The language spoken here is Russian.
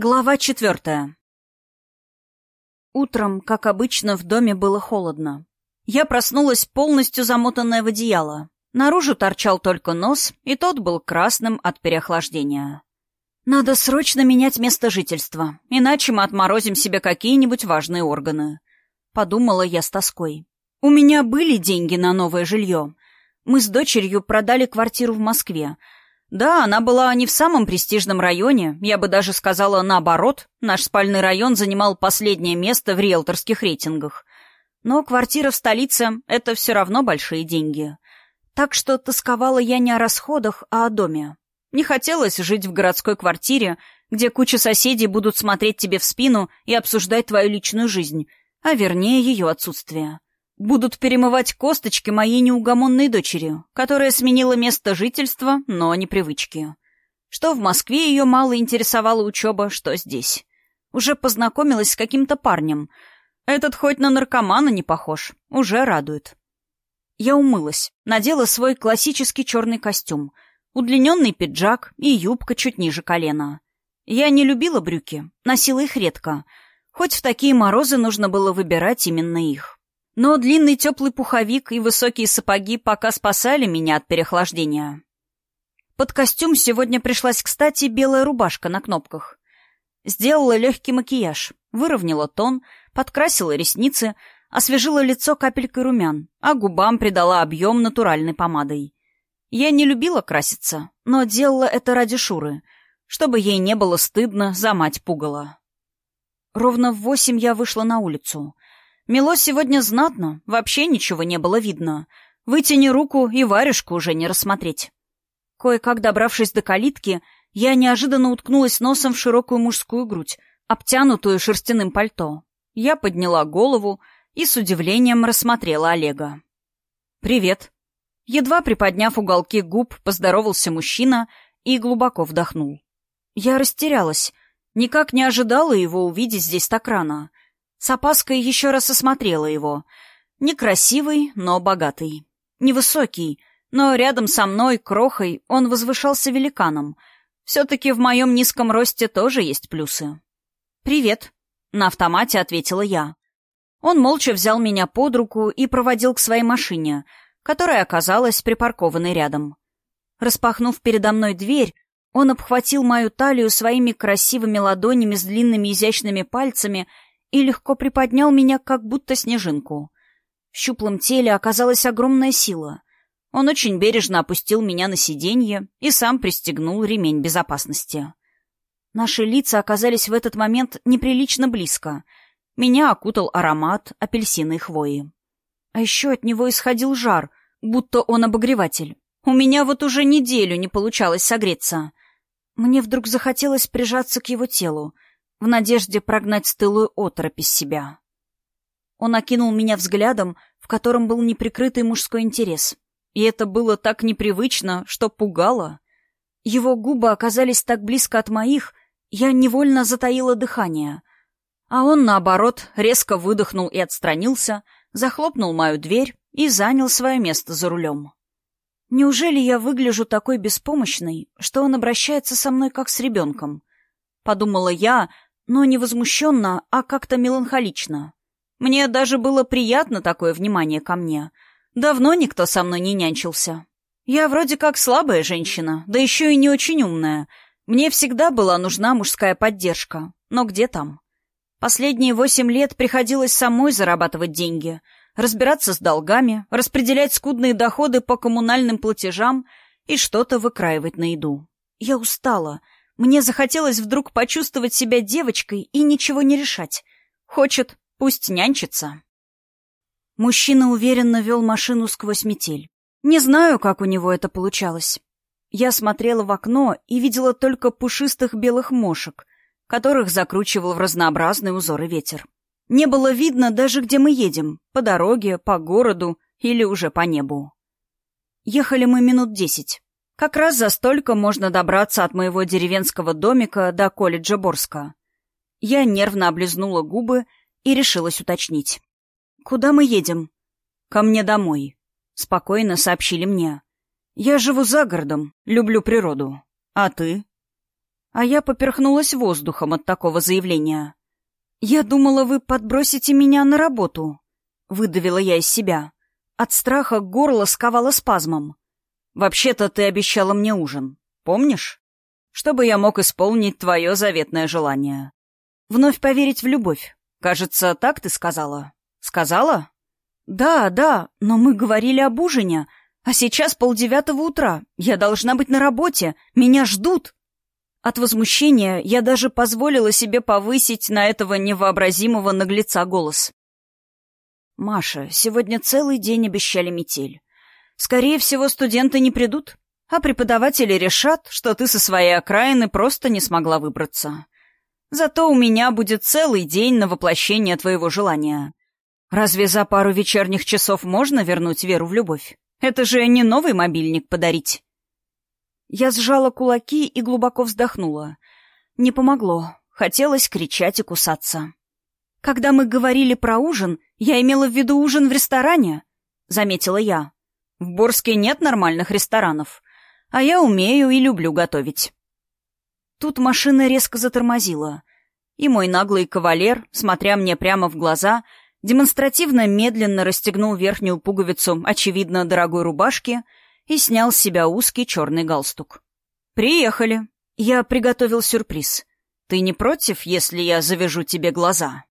Глава четвертая. Утром, как обычно, в доме было холодно. Я проснулась полностью замотанная в одеяло. Наружу торчал только нос, и тот был красным от переохлаждения. Надо срочно менять место жительства, иначе мы отморозим себе какие-нибудь важные органы. Подумала я с тоской. У меня были деньги на новое жилье. Мы с дочерью продали квартиру в Москве — да, она была не в самом престижном районе, я бы даже сказала наоборот. Наш спальный район занимал последнее место в риэлторских рейтингах. Но квартира в столице — это все равно большие деньги. Так что тосковала я не о расходах, а о доме. Не хотелось жить в городской квартире, где куча соседей будут смотреть тебе в спину и обсуждать твою личную жизнь, а вернее ее отсутствие будут перемывать косточки моей неугомонной дочери, которая сменила место жительства, но не привычки. Что в Москве ее мало интересовала учеба, что здесь. Уже познакомилась с каким-то парнем. Этот хоть на наркомана не похож, уже радует. Я умылась, надела свой классический черный костюм, удлиненный пиджак и юбка чуть ниже колена. Я не любила брюки, носила их редко, хоть в такие морозы нужно было выбирать именно их. Но длинный теплый пуховик и высокие сапоги пока спасали меня от переохлаждения. Под костюм сегодня пришлась, кстати, белая рубашка на кнопках. Сделала легкий макияж, выровняла тон, подкрасила ресницы, освежила лицо капелькой румян, а губам придала объем натуральной помадой. Я не любила краситься, но делала это ради Шуры, чтобы ей не было стыдно за мать пугала. Ровно в восемь я вышла на улицу — Мело сегодня знатно, вообще ничего не было видно. Вытяни руку, и варежку уже не рассмотреть. Кое-как добравшись до калитки, я неожиданно уткнулась носом в широкую мужскую грудь, обтянутую шерстяным пальто. Я подняла голову и с удивлением рассмотрела Олега. «Привет». Едва приподняв уголки губ, поздоровался мужчина и глубоко вдохнул. Я растерялась. Никак не ожидала его увидеть здесь так рано. С опаской еще раз осмотрела его. Некрасивый, но богатый. Невысокий, но рядом со мной, крохой, он возвышался великаном. Все-таки в моем низком росте тоже есть плюсы. «Привет», — на автомате ответила я. Он молча взял меня под руку и проводил к своей машине, которая оказалась припаркованной рядом. Распахнув передо мной дверь, он обхватил мою талию своими красивыми ладонями с длинными изящными пальцами и легко приподнял меня, как будто снежинку. В щуплом теле оказалась огромная сила. Он очень бережно опустил меня на сиденье и сам пристегнул ремень безопасности. Наши лица оказались в этот момент неприлично близко. Меня окутал аромат апельсиной хвои. А еще от него исходил жар, будто он обогреватель. У меня вот уже неделю не получалось согреться. Мне вдруг захотелось прижаться к его телу — в надежде прогнать стылую оторопь из себя. Он окинул меня взглядом, в котором был неприкрытый мужской интерес. И это было так непривычно, что пугало. Его губы оказались так близко от моих, я невольно затаила дыхание. А он, наоборот, резко выдохнул и отстранился, захлопнул мою дверь и занял свое место за рулем. Неужели я выгляжу такой беспомощной, что он обращается со мной как с ребенком? Подумала я, но не возмущенно, а как-то меланхолично. Мне даже было приятно такое внимание ко мне. Давно никто со мной не нянчился. Я вроде как слабая женщина, да еще и не очень умная. Мне всегда была нужна мужская поддержка. Но где там? Последние восемь лет приходилось самой зарабатывать деньги, разбираться с долгами, распределять скудные доходы по коммунальным платежам и что-то выкраивать на еду. Я устала — мне захотелось вдруг почувствовать себя девочкой и ничего не решать. Хочет, пусть нянчится. Мужчина уверенно вел машину сквозь метель. Не знаю, как у него это получалось. Я смотрела в окно и видела только пушистых белых мошек, которых закручивал в разнообразные узоры ветер. Не было видно даже, где мы едем, по дороге, по городу или уже по небу. Ехали мы минут десять. Как раз за столько можно добраться от моего деревенского домика до колледжа Борска. Я нервно облизнула губы и решилась уточнить. «Куда мы едем?» «Ко мне домой», — спокойно сообщили мне. «Я живу за городом, люблю природу. А ты?» а я поперхнулась воздухом от такого заявления. «Я думала, вы подбросите меня на работу», — выдавила я из себя. От страха горло сковало спазмом. «Вообще-то ты обещала мне ужин, помнишь? Чтобы я мог исполнить твое заветное желание. Вновь поверить в любовь. Кажется, так ты сказала. Сказала?» «Да, да, но мы говорили об ужине, а сейчас полдевятого утра. Я должна быть на работе. Меня ждут». От возмущения я даже позволила себе повысить на этого невообразимого наглеца голос. «Маша, сегодня целый день обещали метель. Скорее всего, студенты не придут, а преподаватели решат, что ты со своей окраины просто не смогла выбраться. Зато у меня будет целый день на воплощение твоего желания. Разве за пару вечерних часов можно вернуть веру в любовь? Это же не новый мобильник подарить». Я сжала кулаки и глубоко вздохнула. Не помогло. Хотелось кричать и кусаться. «Когда мы говорили про ужин, я имела в виду ужин в ресторане», — заметила я. «В Борске нет нормальных ресторанов, а я умею и люблю готовить». Тут машина резко затормозила, и мой наглый кавалер, смотря мне прямо в глаза, демонстративно медленно расстегнул верхнюю пуговицу, очевидно, дорогой рубашки — и снял с себя узкий черный галстук. «Приехали. Я приготовил сюрприз. Ты не против, если я завяжу тебе глаза?»